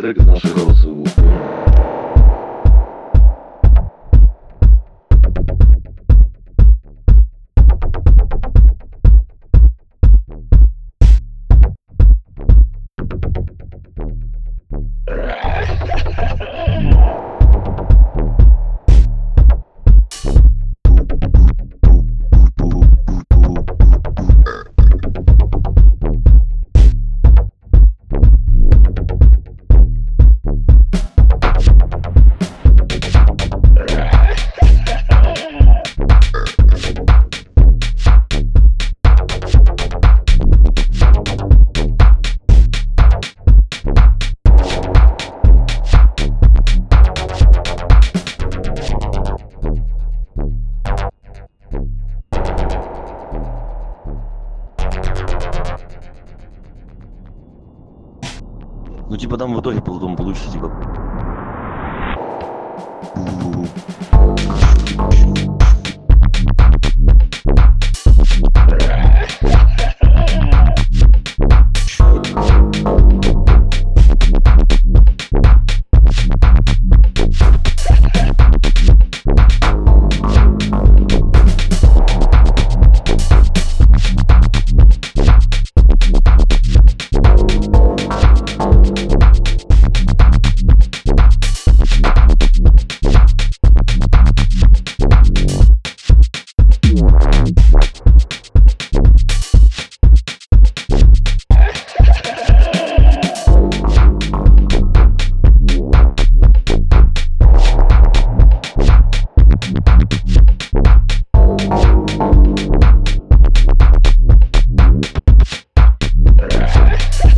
każdego z naszych osób Ну типа там в итоге потом получится типа. Yeah.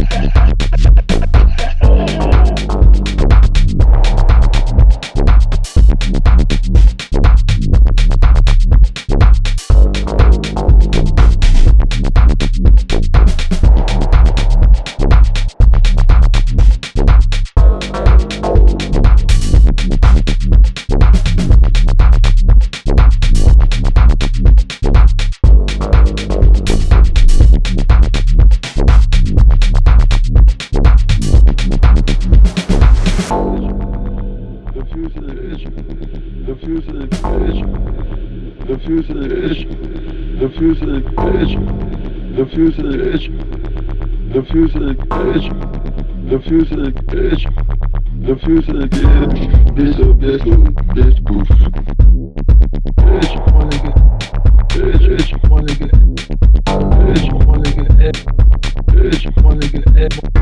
The fuselage, the fuselage, the fuselage, the fuselage, the fuselage, the fuselage, bitch, oh, bitch, oh, bitch, goof. Bitch, wanna get, bitch, bitch, wanna get, bitch, wanna get, it, bitch, wanna get,